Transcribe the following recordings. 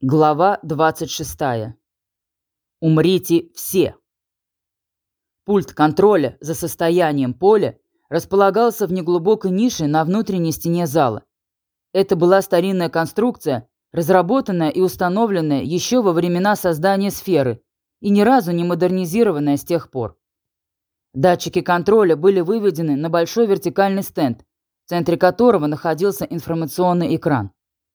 Глава 26. Умрите все. Пульт контроля за состоянием поля располагался в неглубокой нише на внутренней стене зала. Это была старинная конструкция, разработанная и установленная еще во времена создания сферы и ни разу не модернизированная с тех пор. Датчики контроля были выведены на большой вертикальный стенд, в центре которого находился информационный экран.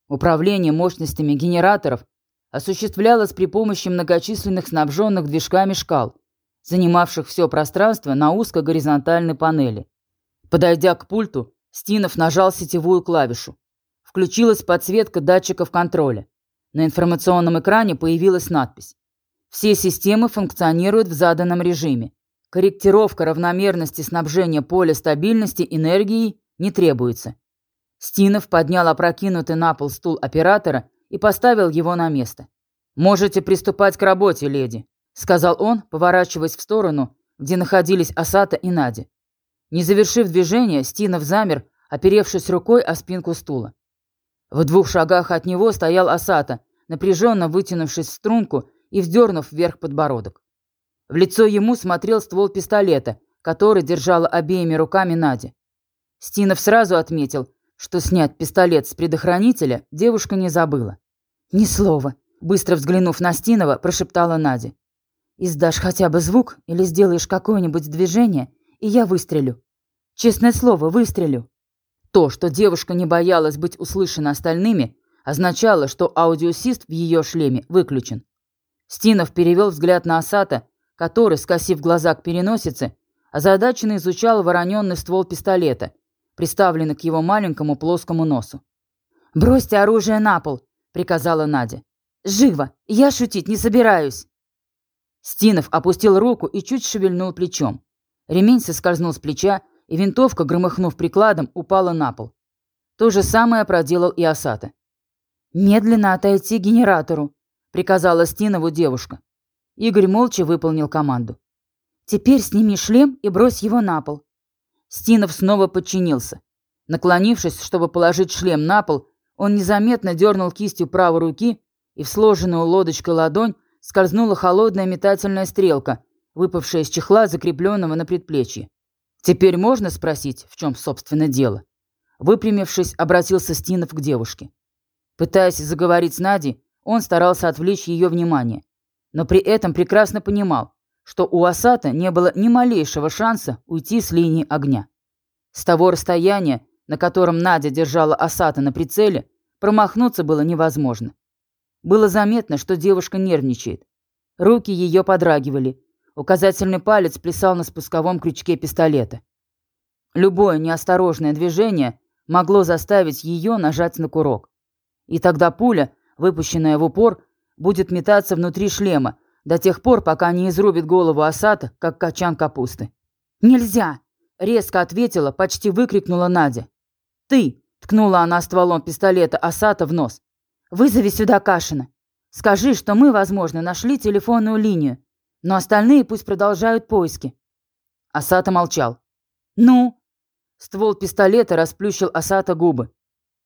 Управление мощностями генераторов осуществлялось при помощи многочисленных снабженных движками шкал, занимавших все пространство на узко-горизонтальной панели. Подойдя к пульту, Стинов нажал сетевую клавишу. Включилась подсветка датчиков контроля. На информационном экране появилась надпись. Все системы функционируют в заданном режиме. Корректировка равномерности снабжения поля стабильности энергией не требуется. Стинов поднял опрокинутый на пол стул оператора и поставил его на место. «Можете приступать к работе, леди», — сказал он, поворачиваясь в сторону, где находились Асата и Надя. Не завершив движение, Стинов замер, оперевшись рукой о спинку стула. В двух шагах от него стоял Асата, напряженно вытянувшись в струнку и вздернув вверх подбородок. В лицо ему смотрел ствол пистолета, который держала обеими руками Надя. Стинов сразу отметил, что снять пистолет с предохранителя девушка не забыла. «Ни слова», — быстро взглянув на Стинова, прошептала Надя. «Издашь хотя бы звук или сделаешь какое-нибудь движение, и я выстрелю. Честное слово, выстрелю». То, что девушка не боялась быть услышана остальными, означало, что аудиосист в ее шлеме выключен. Стинов перевел взгляд на Асата, который, скосив глаза к переносице, озадаченно изучал вороненный ствол пистолета — приставленный к его маленькому плоскому носу. «Бросьте оружие на пол!» — приказала Надя. «Живо! Я шутить не собираюсь!» Стинов опустил руку и чуть шевельнул плечом. Ремень соскользнул с плеча, и винтовка, громыхнув прикладом, упала на пол. То же самое проделал и Асата. «Медленно отойти к генератору», — приказала Стинову девушка. Игорь молча выполнил команду. «Теперь сними шлем и брось его на пол. Стинов снова подчинился. Наклонившись, чтобы положить шлем на пол, он незаметно дернул кистью правой руки, и в сложенную лодочкой ладонь скользнула холодная метательная стрелка, выпавшая из чехла, закрепленного на предплечье. «Теперь можно спросить, в чем, собственно, дело?» Выпрямившись, обратился Стинов к девушке. Пытаясь заговорить с Надей, он старался отвлечь ее внимание, но при этом прекрасно понимал, что у Асата не было ни малейшего шанса уйти с линии огня. С того расстояния, на котором Надя держала Асата на прицеле, промахнуться было невозможно. Было заметно, что девушка нервничает. Руки ее подрагивали. Указательный палец плясал на спусковом крючке пистолета. Любое неосторожное движение могло заставить ее нажать на курок. И тогда пуля, выпущенная в упор, будет метаться внутри шлема, до тех пор, пока не изрубит голову Асата, как качан капусты. «Нельзя!» — резко ответила, почти выкрикнула Надя. «Ты!» — ткнула она стволом пистолета Асата в нос. «Вызови сюда Кашина. Скажи, что мы, возможно, нашли телефонную линию, но остальные пусть продолжают поиски». Асата молчал. «Ну?» Ствол пистолета расплющил Асата губы.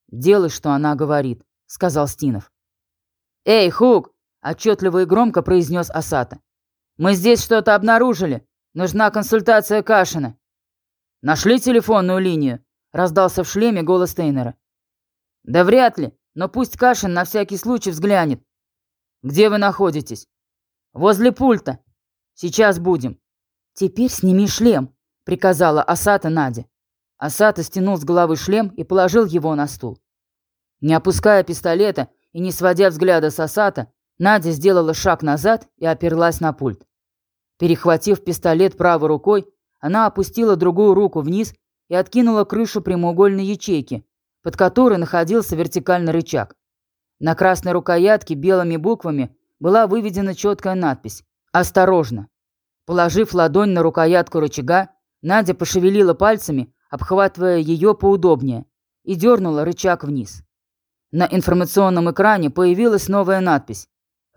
«Делай, что она говорит», — сказал Стинов. «Эй, Хук, отчетливо и громко произнес Асата. «Мы здесь что-то обнаружили. Нужна консультация Кашина». «Нашли телефонную линию?» — раздался в шлеме голос Тейнера. «Да вряд ли, но пусть Кашин на всякий случай взглянет». «Где вы находитесь?» «Возле пульта. Сейчас будем». «Теперь сними шлем», — приказала Асата Наде. Асата стянул с головы шлем и положил его на стул. Не опуская пистолета и не сводя взгляда с Асата, Надя сделала шаг назад и оперлась на пульт. Перехватив пистолет правой рукой, она опустила другую руку вниз и откинула крышу прямоугольной ячейки, под которой находился вертикальный рычаг. На красной рукоятке белыми буквами была выведена четкая надпись «Осторожно». Положив ладонь на рукоятку рычага, Надя пошевелила пальцами, обхватывая ее поудобнее, и дернула рычаг вниз. На информационном экране появилась новая надпись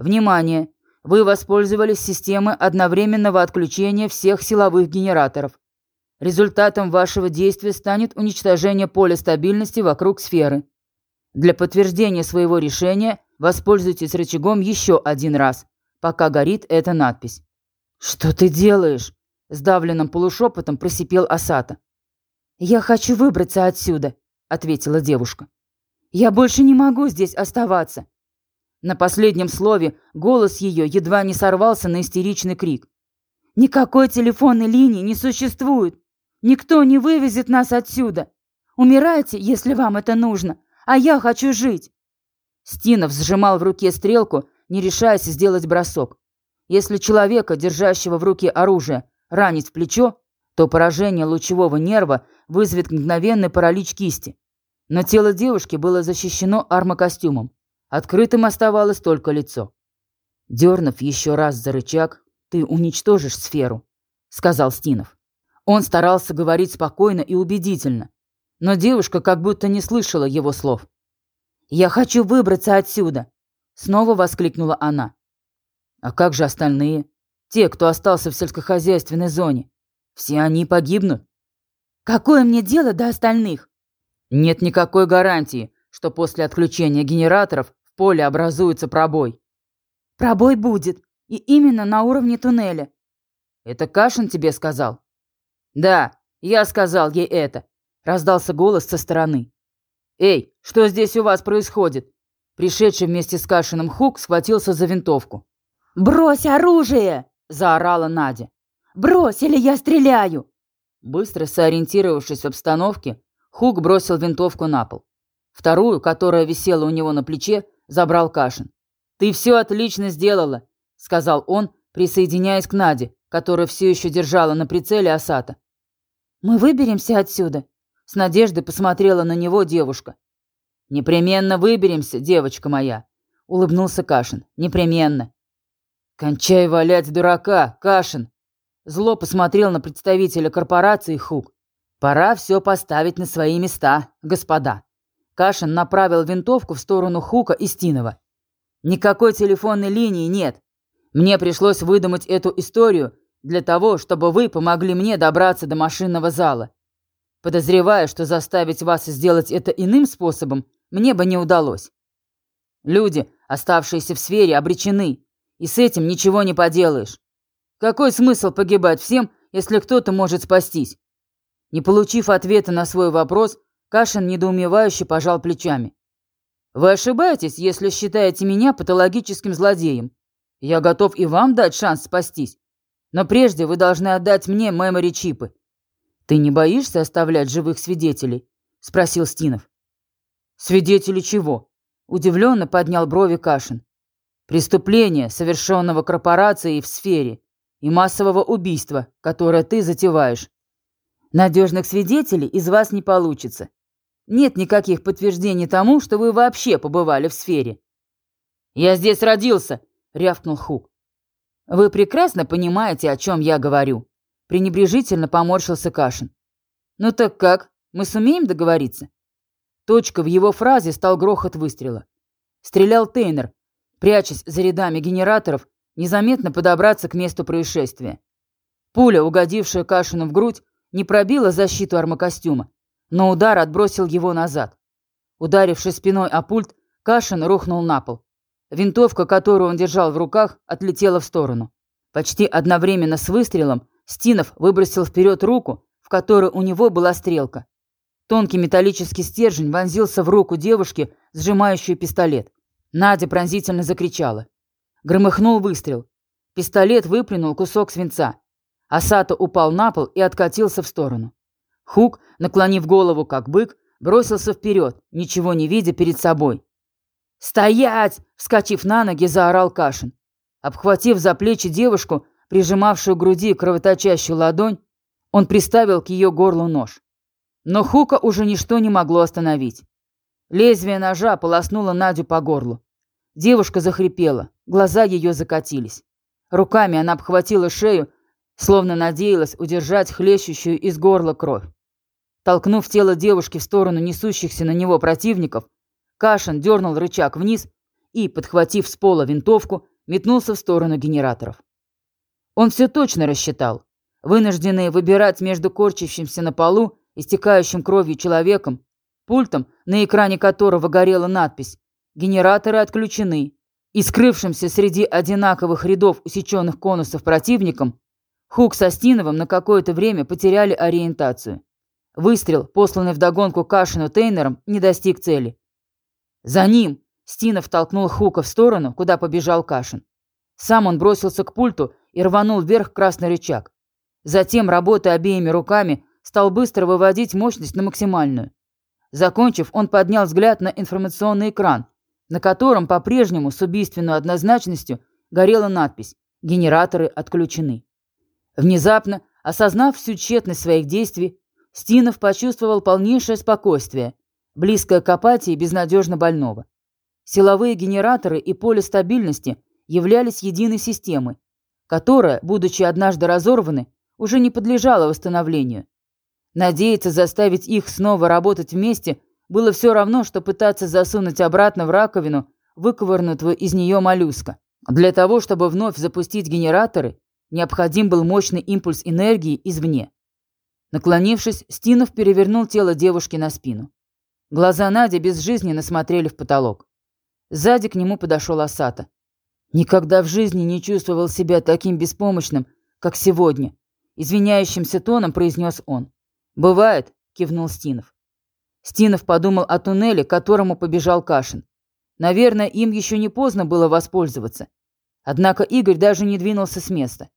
Внимание! Вы воспользовались системой одновременного отключения всех силовых генераторов. Результатом вашего действия станет уничтожение поля стабильности вокруг сферы. Для подтверждения своего решения воспользуйтесь рычагом еще один раз, пока горит эта надпись. «Что ты делаешь?» – сдавленным полушепотом просипел Асата. «Я хочу выбраться отсюда», – ответила девушка. «Я больше не могу здесь оставаться». На последнем слове голос ее едва не сорвался на истеричный крик. «Никакой телефонной линии не существует. Никто не вывезет нас отсюда. Умирайте, если вам это нужно, а я хочу жить». Стинов сжимал в руке стрелку, не решаясь сделать бросок. Если человека, держащего в руке оружие, ранить в плечо, то поражение лучевого нерва вызовет мгновенный паралич кисти. Но тело девушки было защищено армокостюмом. Открытым оставалось только лицо. Дернув еще раз за рычаг, ты уничтожишь сферу, сказал Стинов. Он старался говорить спокойно и убедительно, но девушка как будто не слышала его слов. «Я хочу выбраться отсюда!» Снова воскликнула она. «А как же остальные? Те, кто остался в сельскохозяйственной зоне? Все они погибнут?» «Какое мне дело до остальных?» «Нет никакой гарантии, что после отключения генераторов поле образуется пробой». «Пробой будет, и именно на уровне туннеля». «Это Кашин тебе сказал?» «Да, я сказал ей это», — раздался голос со стороны. «Эй, что здесь у вас происходит?» Пришедший вместе с Кашиным Хук схватился за винтовку. «Брось оружие!» – заорала Надя. «Брось, или я стреляю!» Быстро сориентировавшись в обстановке, Хук бросил винтовку на пол. Вторую, которая висела у него на плече, забрал Кашин. «Ты все отлично сделала», – сказал он, присоединяясь к Наде, которая все еще держала на прицеле Асата. «Мы выберемся отсюда?» С надеждой посмотрела на него девушка. «Непременно выберемся, девочка моя», — улыбнулся Кашин. «Непременно». «Кончай валять дурака, Кашин!» Зло посмотрел на представителя корпорации Хук. «Пора все поставить на свои места, господа». Кашин направил винтовку в сторону Хука и Стинова. «Никакой телефонной линии нет. Мне пришлось выдумать эту историю для того, чтобы вы помогли мне добраться до машинного зала. Подозреваю, что заставить вас сделать это иным способом мне бы не удалось. Люди, оставшиеся в сфере, обречены, и с этим ничего не поделаешь. Какой смысл погибать всем, если кто-то может спастись? Не получив ответа на свой вопрос, Кашин недоумевающе пожал плечами. «Вы ошибаетесь, если считаете меня патологическим злодеем. Я готов и вам дать шанс спастись. Но прежде вы должны отдать мне мемори-чипы. Ты не боишься оставлять живых свидетелей? Спросил Стинов. Свидетели чего? Удивленно поднял брови Кашин. Преступления, совершенного корпорацией в сфере, и массового убийства, которое ты затеваешь. Надежных свидетелей из вас не получится. Нет никаких подтверждений тому, что вы вообще побывали в сфере. «Я здесь родился!» — рявкнул Хук. «Вы прекрасно понимаете, о чем я говорю», — пренебрежительно поморщился Кашин. «Ну так как? Мы сумеем договориться?» Точка в его фразе стал грохот выстрела. Стрелял Тейнер, прячась за рядами генераторов, незаметно подобраться к месту происшествия. Пуля, угодившая Кашину в грудь, не пробила защиту армокостюма, но удар отбросил его назад. Ударившись спиной о пульт, Кашин рухнул на пол. Винтовка, которую он держал в руках, отлетела в сторону. Почти одновременно с выстрелом Стинов выбросил вперед руку, в которой у него была стрелка. Тонкий металлический стержень вонзился в руку девушки, сжимающую пистолет. Надя пронзительно закричала. Громыхнул выстрел. Пистолет выплюнул кусок свинца. Асато упал на пол и откатился в сторону. Хук, наклонив голову как бык, бросился вперед, ничего не видя перед собой. «Стоять!» — вскочив на ноги, заорал Кашин. Обхватив за плечи девушку, прижимавшую к груди кровоточащую ладонь, он приставил к ее горлу нож. Но Хука уже ничто не могло остановить. Лезвие ножа полоснуло Надю по горлу. Девушка захрипела, глаза ее закатились. Руками она обхватила шею, словно надеялась удержать хлещущую из горла кровь. Толкнув тело девушки в сторону несущихся на него противников, Кашин дернул рычаг вниз и, подхватив с пола винтовку, метнулся в сторону генераторов. Он все точно рассчитал. Вынужденный выбирать между корчащимся на полу, истекающим кровью человеком, пультом, на экране которого горела надпись Генераторы отключены. И скрывшимся среди одинаковых рядов усеченных конусов противником, Хук со Стиновым на какое-то время потеряли ориентацию. Выстрел, посланный вдогонку Кашину Тейнером, не достиг цели. «За ним!» – Стинов толкнул Хука в сторону, куда побежал Кашин. Сам он бросился к пульту и рванул вверх красный рычаг. Затем, работая обеими руками, стал быстро выводить мощность на максимальную. Закончив, он поднял взгляд на информационный экран, на котором по-прежнему с убийственной однозначностью горела надпись «Генераторы отключены». Внезапно, осознав всю тщетность своих действий, Стинов почувствовал полнейшее спокойствие, близкое к апатии безнадежно больного. Силовые генераторы и поле стабильности являлись единой системой, которая, будучи однажды разорваны, уже не подлежала восстановлению. Надеяться заставить их снова работать вместе было все равно, что пытаться засунуть обратно в раковину выковырнутого из нее моллюска. Для того, чтобы вновь запустить генераторы, необходим был мощный импульс энергии извне. Наклонившись, Стинов перевернул тело девушки на спину. Глаза Нади безжизненно смотрели в потолок. Сзади к нему подошел Асата. Никогда в жизни не чувствовал себя таким беспомощным, как сегодня. Извиняющимся тоном произнес он. «Бывает», — кивнул Стинов. Стинов подумал о туннеле, к которому побежал Кашин. Наверное, им еще не поздно было воспользоваться. Однако Игорь даже не двинулся с места.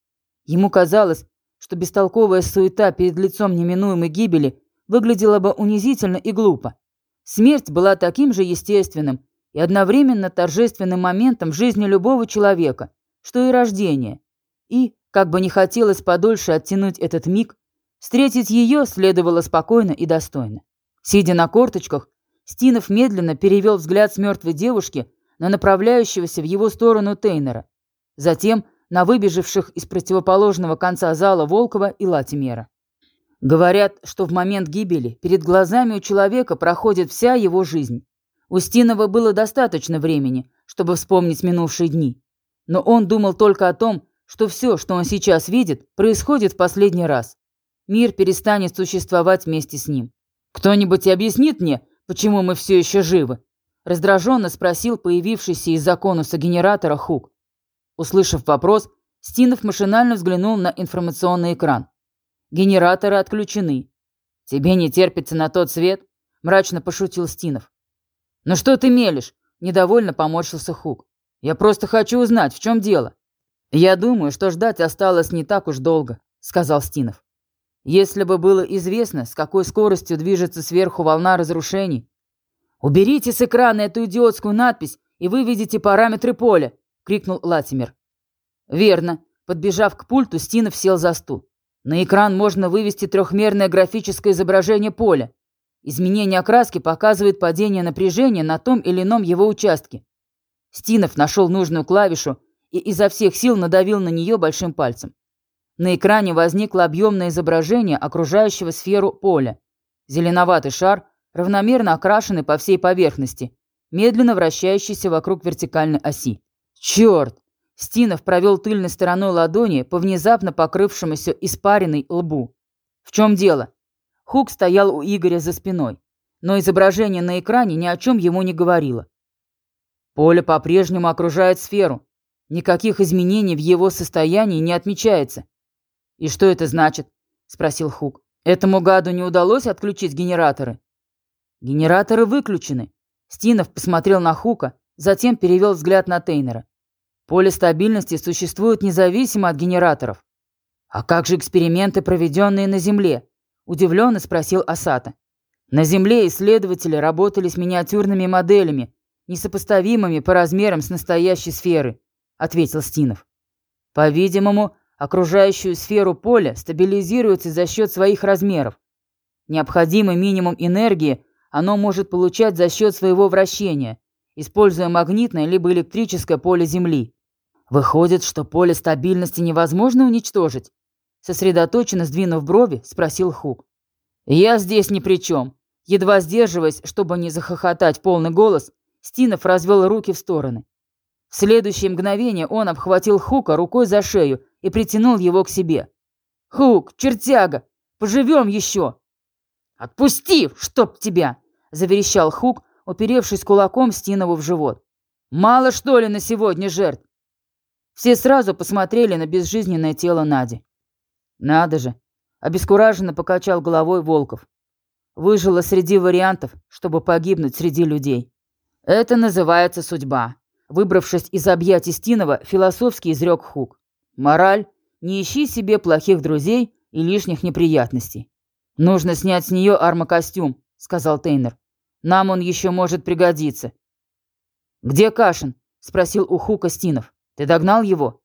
Ему казалось, что бестолковая суета перед лицом неминуемой гибели выглядела бы унизительно и глупо. Смерть была таким же естественным и одновременно торжественным моментом в жизни любого человека, что и рождение. И, как бы не хотелось подольше оттянуть этот миг, встретить ее следовало спокойно и достойно. Сидя на корточках, Стинов медленно перевел взгляд с мертвой девушки на направляющегося в его сторону Тейнера, затем на выбежавших из противоположного конца зала Волкова и Латимера. Говорят, что в момент гибели перед глазами у человека проходит вся его жизнь. У Стинова было достаточно времени, чтобы вспомнить минувшие дни. Но он думал только о том, что все, что он сейчас видит, происходит в последний раз. Мир перестанет существовать вместе с ним. «Кто-нибудь объяснит мне, почему мы все еще живы?» Раздраженно спросил появившийся из-за конуса генератора Хук. Услышав вопрос, Стинов машинально взглянул на информационный экран. «Генераторы отключены». «Тебе не терпится на тот свет?» – мрачно пошутил Стинов. «Ну что ты мелешь?» – недовольно поморщился Хук. «Я просто хочу узнать, в чем дело». «Я думаю, что ждать осталось не так уж долго», – сказал Стинов. Если бы было известно, с какой скоростью движется сверху волна разрушений. «Уберите с экрана эту идиотскую надпись и выведите параметры поля!» — крикнул Латимер. «Верно». Подбежав к пульту, Стинов сел за стул. На экран можно вывести трехмерное графическое изображение поля. Изменение окраски показывает падение напряжения на том или ином его участке. Стинов нашел нужную клавишу и изо всех сил надавил на нее большим пальцем. На экране возникло объемное изображение окружающего сферу поля. Зеленоватый шар, равномерно окрашенный по всей поверхности, медленно вращающийся вокруг вертикальной оси. Черт! Стинов провел тыльной стороной ладони по внезапно покрывшемуся испаренной лбу. В чем дело? Хук стоял у Игоря за спиной, но изображение на экране ни о чем ему не говорило. Поле по-прежнему окружает сферу. Никаких изменений в его состоянии не отмечается. «И что это значит?» – спросил Хук. «Этому гаду не удалось отключить генераторы?» «Генераторы выключены». Стинов посмотрел на Хука, затем перевел взгляд на Тейнера. «Поле стабильности существует независимо от генераторов». «А как же эксперименты, проведенные на Земле?» – удивленно спросил Асата. «На Земле исследователи работали с миниатюрными моделями, несопоставимыми по размерам с настоящей сферы», – ответил Стинов. «По-видимому, Окружающую сферу поля стабилизируется за счет своих размеров. Необходимый минимум энергии оно может получать за счет своего вращения, используя магнитное либо электрическое поле Земли. Выходит, что поле стабильности невозможно уничтожить? Сосредоточенно сдвинув брови, спросил Хук. «Я здесь ни при чем». Едва сдерживаясь, чтобы не захохотать полный голос, Стинов развел руки в стороны. В следующее мгновение он обхватил Хука рукой за шею и притянул его к себе. «Хук, чертяга, поживем еще!» «Отпусти, чтоб тебя!» – заверещал Хук, уперевшись кулаком Стинову в живот. «Мало, что ли, на сегодня жертв?» Все сразу посмотрели на безжизненное тело Нади. «Надо же!» — обескураженно покачал головой Волков. «Выжила среди вариантов, чтобы погибнуть среди людей. Это называется судьба». Выбравшись из объятий Стинова, философски изрек Хук. «Мораль — не ищи себе плохих друзей и лишних неприятностей. Нужно снять с нее армокостюм», — сказал Тейнер. «Нам он еще может пригодиться». «Где Кашин?» — спросил у Хука Стинов. «Ты догнал его?»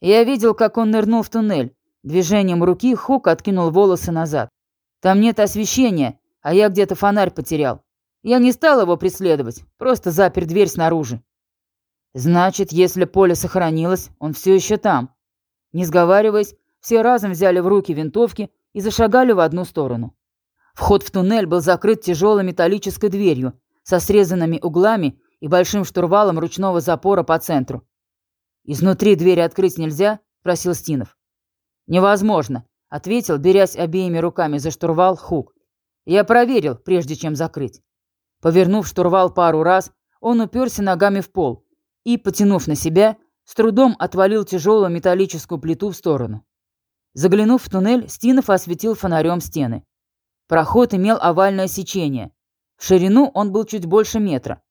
Я видел, как он нырнул в туннель. Движением руки Хук откинул волосы назад. «Там нет освещения, а я где-то фонарь потерял. Я не стал его преследовать, просто запер дверь снаружи». «Значит, если поле сохранилось, он все еще там». Не сговариваясь, все разом взяли в руки винтовки и зашагали в одну сторону. Вход в туннель был закрыт тяжелой металлической дверью со срезанными углами и большим штурвалом ручного запора по центру. «Изнутри двери открыть нельзя?» – просил Стинов. «Невозможно», – ответил, берясь обеими руками за штурвал Хук. «Я проверил, прежде чем закрыть». Повернув штурвал пару раз, он уперся ногами в пол и, потянув на себя, с трудом отвалил тяжелую металлическую плиту в сторону. Заглянув в туннель, Стинов осветил фонарем стены. Проход имел овальное сечение. В ширину он был чуть больше метра.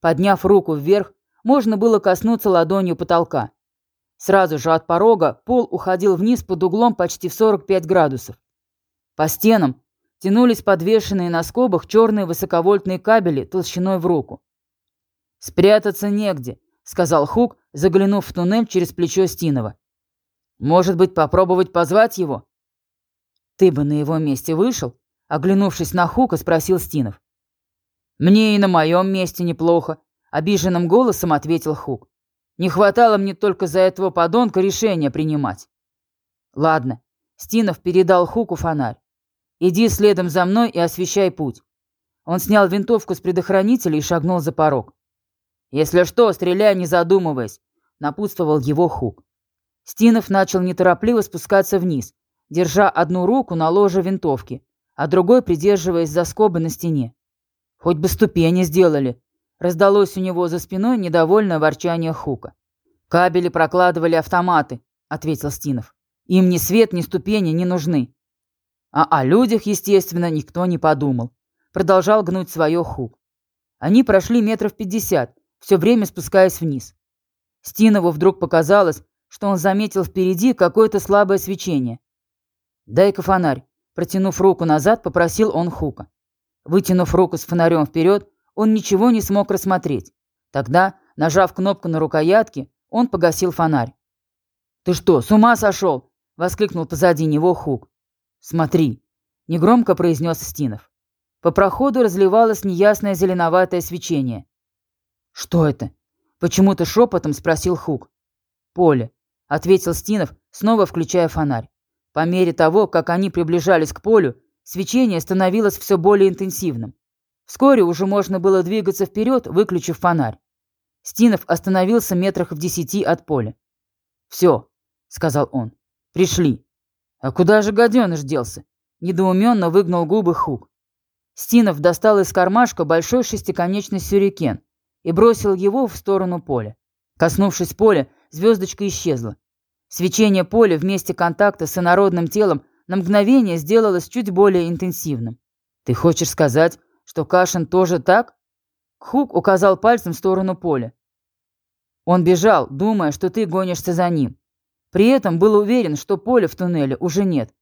Подняв руку вверх, можно было коснуться ладонью потолка. Сразу же от порога пол уходил вниз под углом почти в 45 градусов. По стенам тянулись подвешенные на скобах черные высоковольтные кабели толщиной в руку. «Спрятаться негде», — сказал Хук, заглянув в туннель через плечо Стинова. Может быть, попробовать позвать его? Ты бы на его месте вышел? Оглянувшись на Хука, спросил Стинов. Мне и на моем месте неплохо, обиженным голосом ответил Хук. Не хватало мне только за этого подонка решения принимать. Ладно, Стинов передал Хуку фонарь. Иди следом за мной и освещай путь. Он снял винтовку с предохранителя и шагнул за порог. «Если что, стреляй, не задумываясь», — напутствовал его Хук. Стинов начал неторопливо спускаться вниз, держа одну руку на ложе винтовки, а другой придерживаясь за скобы на стене. «Хоть бы ступени сделали!» Раздалось у него за спиной недовольное ворчание Хука. «Кабели прокладывали автоматы», — ответил Стинов. «Им ни свет, ни ступени не нужны». А о людях, естественно, никто не подумал. Продолжал гнуть свое Хук. Они прошли метров пятьдесят, все время спускаясь вниз. Стинову вдруг показалось, что он заметил впереди какое-то слабое свечение. «Дай-ка фонарь», протянув руку назад, попросил он Хука. Вытянув руку с фонарем вперед, он ничего не смог рассмотреть. Тогда, нажав кнопку на рукоятке, он погасил фонарь. «Ты что, с ума сошел?» — воскликнул позади него Хук. «Смотри», — негромко произнес Стинов. По проходу разливалось неясное зеленоватое свечение. «Что это?» — почему-то шепотом спросил Хук. «Поле ответил Стинов, снова включая фонарь. По мере того, как они приближались к полю, свечение становилось все более интенсивным. Вскоре уже можно было двигаться вперед, выключив фонарь. Стинов остановился метрах в десяти от поля. «Все», — сказал он, — «пришли». «А куда же гаденыш делся?» — недоуменно выгнал губы Хук. Стинов достал из кармашка большой шестиконечный сюрикен и бросил его в сторону поля. Коснувшись поля, звездочка исчезла. Свечение поля в месте контакта с инородным телом на мгновение сделалось чуть более интенсивным. «Ты хочешь сказать, что Кашин тоже так?» Кхук указал пальцем в сторону поля. Он бежал, думая, что ты гонишься за ним. При этом был уверен, что поля в туннеле уже нет.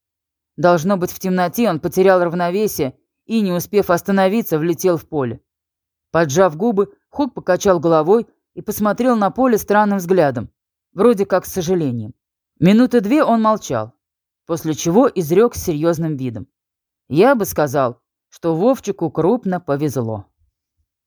Должно быть, в темноте он потерял равновесие и, не успев остановиться, влетел в поле. Поджав губы, Хук покачал головой и посмотрел на поле странным взглядом, вроде как с сожалением. Минуты две он молчал, после чего изрек с серьезным видом. Я бы сказал, что Вовчику крупно повезло.